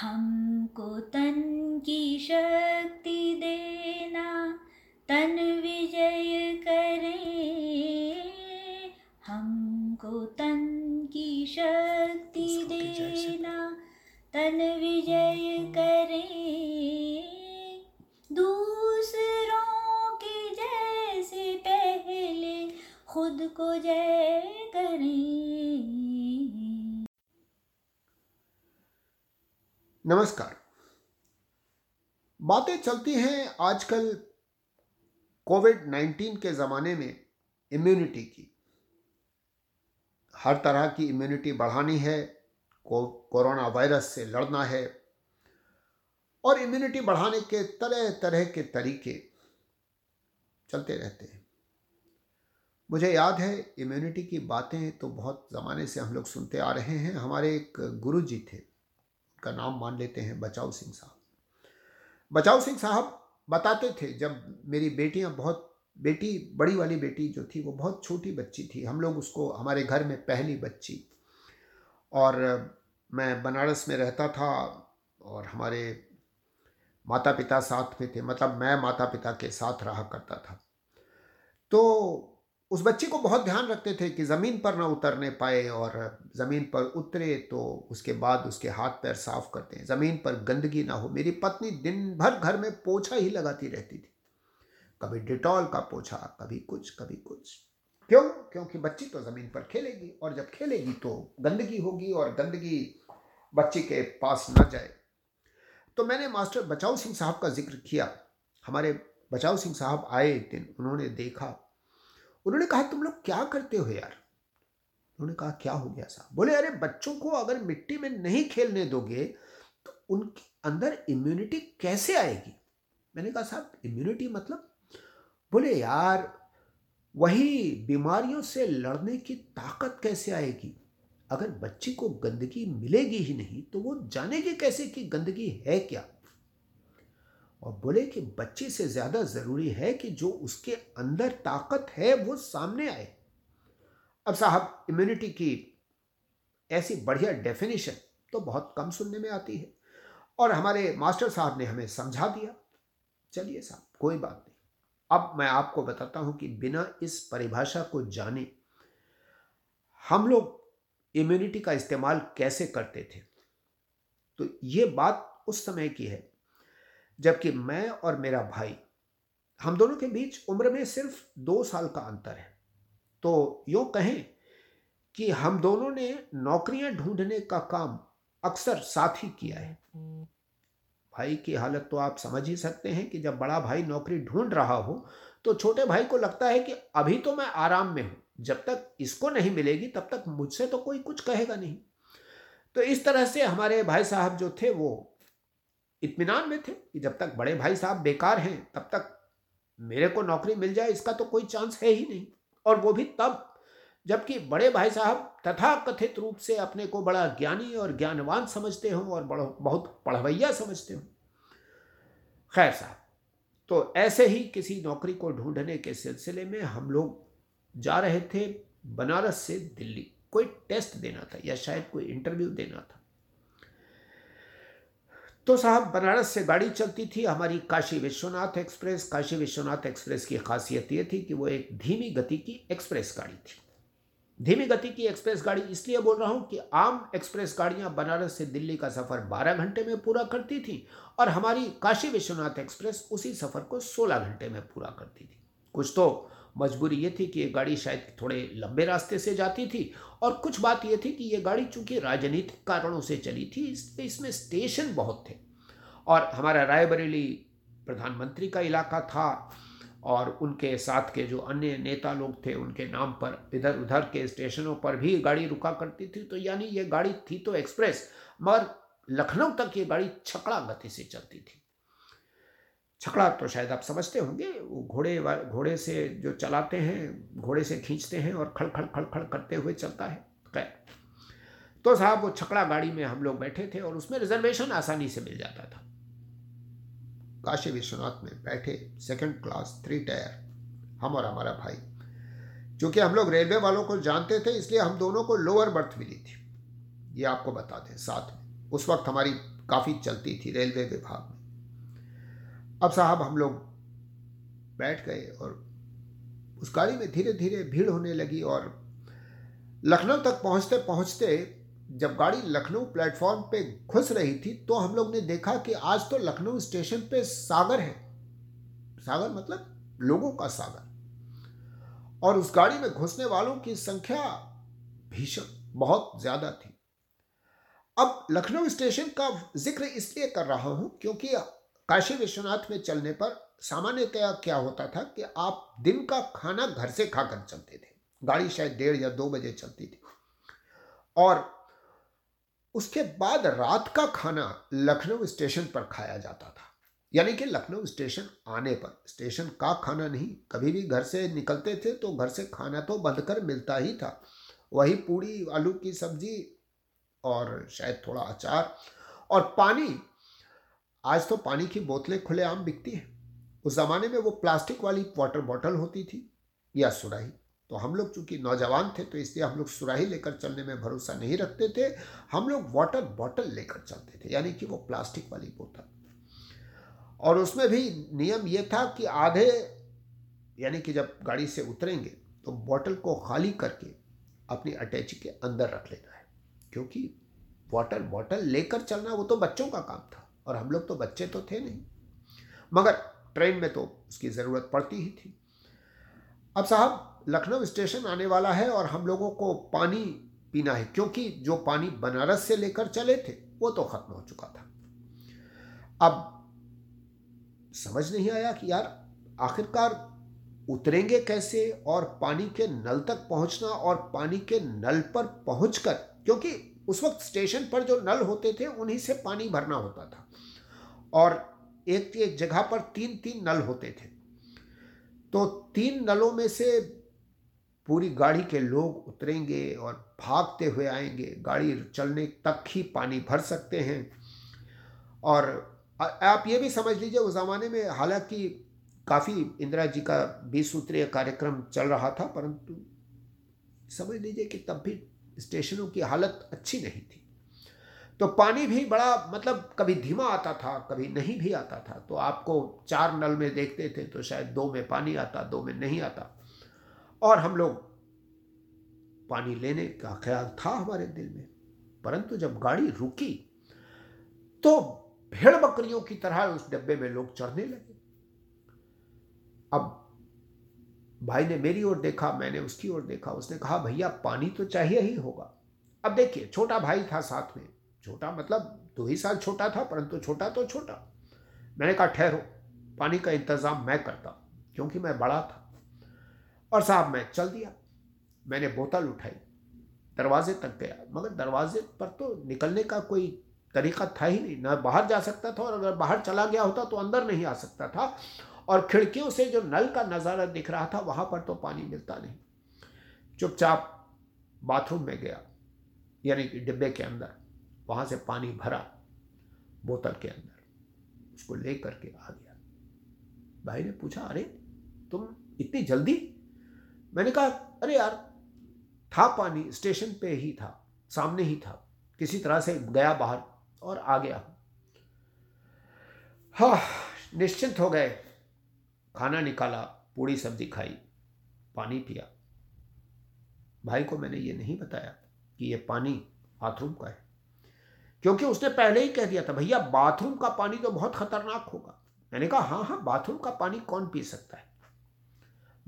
हमको तन की शक्ति देना तन विजय करें। हमको तन की शक्ति देना तन विजय करें। दूसरों के जैसे पहले खुद को जय करें। नमस्कार। बातें चलती हैं आजकल कोविड 19 के ज़माने में इम्यूनिटी की। हर तरह की इम्यूनिटी बढ़ानी है, को, कोरोना वायरस से लड़ना है। और इम्यूनिटी बढ़ाने के तरह तरह के तरीके चलते रहते हैं। मुझे याद है इम्यूनिटी की बातें तो बहुत ज़माने से हम लोग सुनते आ रहे हैं। हमारे एक गुरु जी थे। का नाम मान लेते हैं बचाओ सिंह साहब। बचाओ सिंह साहब बताते थे, जब मेरी बेटियाँ बहुत, बेटी, बड़ी वाली बेटी जो थी, वो बहुत छोटी बच्ची थी, हम लोग उसको, हमारे घर में पहली बच्ची। और मैं बनारस में रहता था और हमारे माता पिता साथ में थे मतलब मैं माता पिता के साथ रहा करता था। तो उस बच्ची को बहुत ध्यान रखते थे कि ज़मीन पर ना उतरने पाए और ज़मीन पर उतरे तो उसके बाद उसके हाथ पैर साफ़ करते हैं। ज़मीन पर गंदगी ना हो। मेरी पत्नी दिन भर घर में पोछा ही लगाती रहती थी। कभी डिटॉल का पोछा, कभी कुछ कभी कुछ। क्यों? क्योंकि बच्ची तो ज़मीन पर खेलेगी और जब खेलेगी तो गंदगी होगी और गंदगी बच्ची के पास न जाए। तो मैंने मास्टर बचाओ सिंह साहब का ज़िक्र किया। हमारे बचाओ सिंह साहब आए एक दिन। उन्होंने देखा उन्होंने कहा, तुम लोग क्या करते हो यार? उन्होंने कहा, क्या हो गया साहब? बोले, अरे, बच्चों को अगर मिट्टी में नहीं खेलने दोगे तो उनके अंदर इम्यूनिटी कैसे आएगी? मैंने कहा, साहब इम्यूनिटी मतलब? बोले, यार, वही बीमारियों से लड़ने की ताकत कैसे आएगी? अगर बच्ची को गंदगी मिलेगी ही नहीं तो वो जानेगी कैसे कि गंदगी है क्या? और बोले कि बच्चे से ज़्यादा ज़रूरी है कि जो उसके अंदर ताकत है, वो सामने आए। अब साहब इम्यूनिटी की ऐसी बढ़िया डेफिनेशन तो बहुत कम सुनने में आती है। और हमारे मास्टर साहब ने हमें समझा दिया। चलिए साहब, कोई बात नहीं। अब मैं आपको बताता हूँ कि बिना इस परिभाषा को जाने हम लोग इम्यूनिटी का इस्तेमाल कैसे करते थे। तो ये बात उस समय की है जबकि मैं और मेरा भाई, हम दोनों के बीच उम्र में सिर्फ़ दो साल का अंतर है। तो यूँ कहें कि हम दोनों ने नौकरियाँ ढूँढने का काम अक्सर साथ ही किया है। भाई की हालत तो आप समझ ही सकते हैं कि जब बड़ा भाई नौकरी ढूंढ रहा हो तो छोटे भाई को लगता है कि अभी तो मैं आराम में हूँ, जब तक इसको नहीं मिलेगी तब तक मुझसे तो कोई कुछ कहेगा नहीं। तो इस तरह से हमारे भाई साहब जो थे वो इत्मीनान में थे कि जब तक बड़े भाई साहब बेकार हैं, तब तक मेरे को नौकरी मिल जाए, इसका तो कोई चांस है ही नहीं। और वो भी तब, जबकि बड़े भाई साहब तथा कथित रूप से अपने को बड़ा ज्ञानी और ज्ञानवान समझते हों और बड़ा, बहुत पढ़वैया समझते हों। खैर साहब तो ऐसे ही किसी नौकरी को ढूँढने के सिलसिले में हम लोग जा रहे थे बनारस से दिल्ली। कोई टेस्ट देना था या शायद कोई इंटरव्यू देना था। तो साहब, बनारस से गाड़ी चलती थी, हमारी काशी विश्वनाथ एक्सप्रेस। काशी विश्वनाथ एक्सप्रेस की खासियत ये थी कि वो एक धीमी गति की एक्सप्रेस गाड़ी थी। धीमी गति की एक्सप्रेस गाड़ी इसलिए बोल रहा हूँ कि आम एक्सप्रेस गाड़ियाँ बनारस से दिल्ली का सफ़र 12 घंटे में पूरा करती थी और हमारी काशी विश्वनाथ एक्सप्रेस उसी सफ़र को 16 घंटे में पूरा करती थी। कुछ तो मजबूरी ये थी कि ये गाड़ी शायद थोड़े लंबे रास्ते से जाती थी और कुछ बात ये थी कि ये गाड़ी चूँकि राजनीतिक कारणों से चली थी, इसमें स्टेशन बहुत थे। और हमारा रायबरेली प्रधानमंत्री का इलाका था और उनके साथ के जो अन्य नेता लोग थे, उनके नाम पर इधर उधर के स्टेशनों पर भी गाड़ी रुका करती थी। तो यानी ये गाड़ी थी तो एक्सप्रेस मगर लखनऊ तक ये गाड़ी छकड़ा गति से चलती थी। छकड़ा तो शायद आप समझते होंगे, वो घोड़े घोड़े से जो चलाते हैं, घोड़े से खींचते हैं और खड़ खड़ खड़ खड़ करते हुए चलता है। खैर तो साहब वो छकड़ा गाड़ी में हम लोग बैठे थे और उसमें रिजर्वेशन आसानी से मिल जाता था। काशी विश्वनाथ में बैठे सेकंड क्लास थ्री टायर हम और हमारा भाई, क्योंकि हम लोग रेलवे वालों को जानते थे, इसलिए हम दोनों को लोअर बर्थ मिली थी। ये आपको बता दें, साथ में, उस वक्त हमारी काफ़ी चलती थी रेलवे विभाग में। अब साहब हम लोग बैठ गए और उस गाड़ी में धीरे धीरे भीड़ होने लगी और लखनऊ तक पहुँचते पहुँचते जब गाड़ी लखनऊ प्लेटफॉर्म पे घुस रही थी तो हम लोग ने देखा कि आज तो लखनऊ स्टेशन पे सागर है। सागर मतलब लोगों का सागर। और उस गाड़ी में घुसने वालों की संख्या भीषण, बहुत ज़्यादा थी। अब लखनऊ स्टेशन का ज़िक्र इसलिए कर रहा हूँ क्योंकि काशी विश्वनाथ में चलने पर सामान्यतया क्या होता था कि आप दिन का खाना घर से खाकर चलते थे। गाड़ी शायद डेढ़ या दो बजे चलती थी। और उसके बाद रात का खाना लखनऊ स्टेशन पर खाया जाता था। यानी कि लखनऊ स्टेशन आने पर। स्टेशन का खाना नहीं, कभी भी घर से निकलते थे तो घर से खाना तो बंद कर मिलता ही था। वही पूड़ी, आलू की सब्ज़ी और शायद थोड़ा अचार और पानी आज तो पानी की बोतलें खुलेआम बिकती हैं। उस ज़माने में वो प्लास्टिक वाली वाटर बॉटल होती थी। या सुराही। तो हम लोग चूँकि नौजवान थे तो इसलिए हम लोग सुराही लेकर चलने में भरोसा नहीं रखते थे। हम लोग वाटर बॉटल लेकर चलते थे, यानी कि वो प्लास्टिक वाली बोतल। और उसमें भी नियम ये था कि आधे, यानी कि जब गाड़ी से उतरेंगे तो बॉटल को खाली करके अपनी अटैची के अंदर रख लेना है। क्योंकि वाटर बॉटल लेकर चलना वो तो बच्चों का काम था। और हम लोग तो बच्चे तो थे नहीं। मगर ट्रेन में तो उसकी ज़रूरत पड़ती ही थी। अब साहब, लखनऊ स्टेशन आने वाला है और हम लोगों को पानी पीना है, क्योंकि जो पानी बनारस से लेकर चले थे, वो तो ख़त्म हो चुका था। अब समझ नहीं आया कि यार, आखिरकार उतरेंगे कैसे और पानी के नल तक पहुँचना और पानी के नल पर पहुंचकर, क्योंकि उस वक्त स्टेशन पर जो नल होते थे, उन्हीं से पानी भरना होता था। और एक एक जगह पर तीन तीन नल होते थे। तो तीन नलों में से पूरी गाड़ी के लोग उतरेंगे और भागते हुए आएँगे। गाड़ी चलने तक ही पानी भर सकते हैं। और आप ये भी समझ लीजिए, उस ज़माने में हालाँकि काफ़ी इंदिरा जी का बीस सूत्रीय कार्यक्रम चल रहा था, परंतु समझ लीजिए कि तब भी स्टेशनों की हालत अच्छी नहीं थी। तो पानी भी बड़ा मतलब कभी धीमा आता था, कभी नहीं भी आता था। तो आपको चार नल में देखते थे तो शायद दो में पानी आता, दो में नहीं आता। और हम लोग पानी लेने का ख्याल था हमारे दिल में। परंतु जब गाड़ी रुकी तो भेड़ बकरियों की तरह उस डब्बे में लोग चढ़ने लगे। अब भाई ने मेरी ओर देखा, मैंने उसकी ओर देखा। उसने कहा, भैया, पानी तो चाहिए ही होगा। अब देखिए, छोटा भाई था साथ में। छोटा मतलब दो ही साल छोटा था, परंतु छोटा तो छोटा। मैंने कहा, ठहरो, पानी का इंतज़ाम मैं करता क्योंकि मैं बड़ा था। और साहब, मैं चल दिया। मैंने बोतल उठाई, दरवाजे तक गया। मगर दरवाजे पर तो निकलने का कोई तरीका था ही नहीं। ना बाहर जा सकता था, और अगर बाहर चला गया होता तो अंदर नहीं आ सकता था। और खिड़कियों से जो नल का नज़ारा दिख रहा था, वहाँ पर तो पानी मिलता नहीं। चुपचाप बाथरूम में गया, यानी कि डिब्बे के अंदर, वहाँ से पानी भरा बोतल के अंदर, उसको ले करके आ गया। भाई ने पूछा, अरे, तुम इतनी जल्दी? मैंने कहा, अरे यार, था पानी, स्टेशन पे ही था, सामने ही था, किसी तरह से गया बाहर और आ गया हाँ निश्चिंत हो गए। खाना निकाला, पूड़ी सब्ज़ी खाई, पानी पिया। भाई को मैंने ये नहीं बताया कि ये पानी बाथरूम का है। क्योंकि उसने पहले ही कह दिया था, भैया, बाथरूम का पानी तो बहुत खतरनाक होगा। मैंने कहा हाँ हाँ बाथरूम का पानी कौन पी सकता है?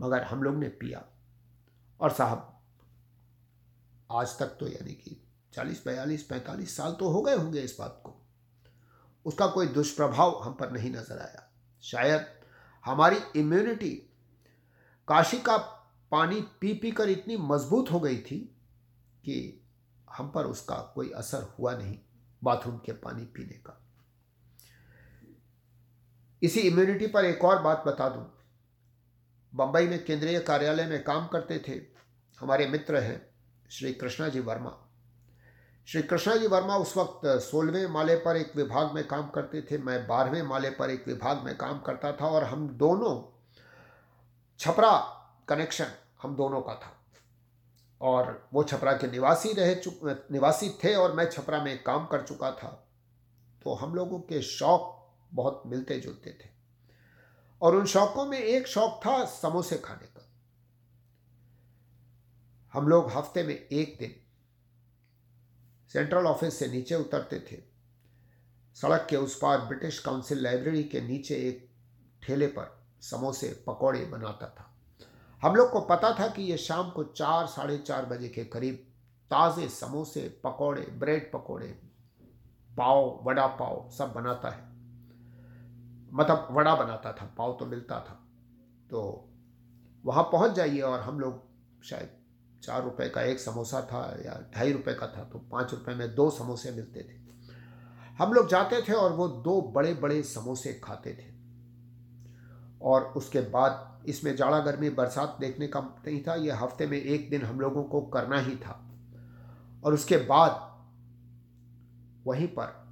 मगर हम लोग ने पिया। और साहब, आज तक तो यानी कि चालीस, बयालीस, पैंतालीस साल तो हो गए होंगे इस बात को। उसका कोई दुष्प्रभाव हम पर नहीं नज़र आया। शायद हमारी इम्यूनिटी काशी का पानी पी पी कर इतनी मज़बूत हो गई थी कि हम पर उसका कोई असर हुआ नहीं बाथरूम के पानी पीने का। इसी इम्यूनिटी पर एक और बात बता दूँ। बंबई में केंद्रीय कार्यालय में काम करते थे, हमारे मित्र हैं श्री कृष्णा जी वर्मा। श्री कृष्णा जी वर्मा उस वक्त सोलहवें माले पर एक विभाग में काम करते थे, मैं बारहवें माले पर एक विभाग में काम करता था और हम दोनों छपरा कनेक्शन, हम दोनों का था। और वो छपरा के निवासी रह चुक निवासी थे और मैं छपरा में काम कर चुका था। तो हम लोगों के शौक बहुत मिलते जुलते थे। और उन शौकों में एक शौक था समोसे खाने का। हम लोग हफ़्ते में एक दिन सेंट्रल ऑफ़िस से नीचे उतरते थे। सड़क के उस पार ब्रिटिश काउंसिल लाइब्रेरी के नीचे एक ठेले पर समोसे, पकौड़े बनाता था। हम लोग को पता था कि ये शाम को चार, साढ़े चार बजे के करीब ताज़े समोसे, पकौड़े, ब्रेड पकौड़े, पाव, वड़ा पाव सब बनाता है। मतलब वड़ा बनाता था, पाव तो मिलता था। तो वहाँ पहुँच जाइए और हम लोग शायद चार रुपए का एक समोसा था या ढाई रुपए का था तो पाँच रुपए में दो समोसे मिलते थे। हम लोग जाते थे और वो दो बड़े बड़े समोसे खाते थे। और उसके बाद इसमें जाड़ा गर्मी, बरसात देखने का नहीं था, ये हफ़्ते में एक दिन हम लोगों को करना ही था। और उसके बाद वहीं पर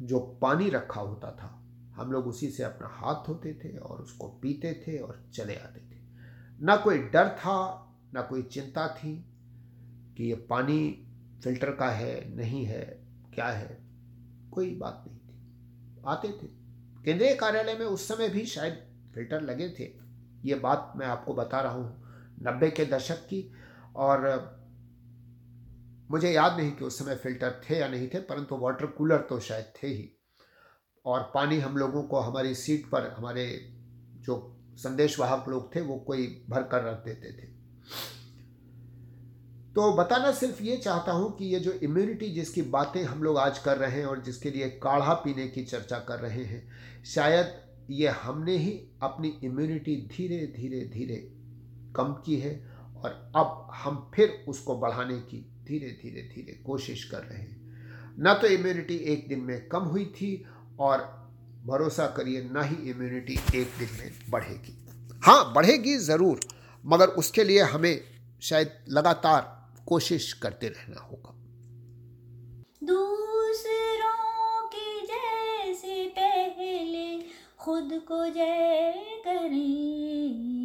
जो पानी रखा होता था, हम लोग उसी से अपना हाथ धोते थे और उसको पीते थे और चले आते थे। ना कोई डर था ना कोई चिंता थी कि ये पानी फ़िल्टर का है, नहीं है, क्या है? कोई बात नहीं थी। आते थे। केंद्रीय कार्यालय में उस समय भी शायद फ़िल्टर लगे थे। ये बात मैं आपको बता रहा हूँ नब्बे के दशक की और मुझे याद नहीं कि उस समय फ़िल्टर थे या नहीं थे, परंतु वाटर कूलर तो शायद थे ही। और पानी हम लोगों को हमारी सीट पर, हमारे जो संदेशवाहक लोग थे, वो कोई भर कर रख देते थे। तो बताना सिर्फ़ ये चाहता हूँ कि ये जो इम्यूनिटी जिसकी बातें हम लोग आज कर रहे हैं और जिसके लिए काढ़ा पीने की चर्चा कर रहे हैं, शायद ये हमने ही अपनी इम्यूनिटी धीरे धीरे धीरे कम की है और अब हम फिर उसको बढ़ाने की धीरे धीरे धीरे कोशिश कर रहे हैं। न तो इम्यूनिटी एक दिन में कम हुई थी और भरोसा करिए ना ही इम्यूनिटी एक दिन में बढ़ेगी। हाँ बढ़ेगी ज़रूर। मगर उसके लिए हमें शायद लगातार कोशिश करते रहना होगा। दूसरों की जैसे पहले खुद को जय करें।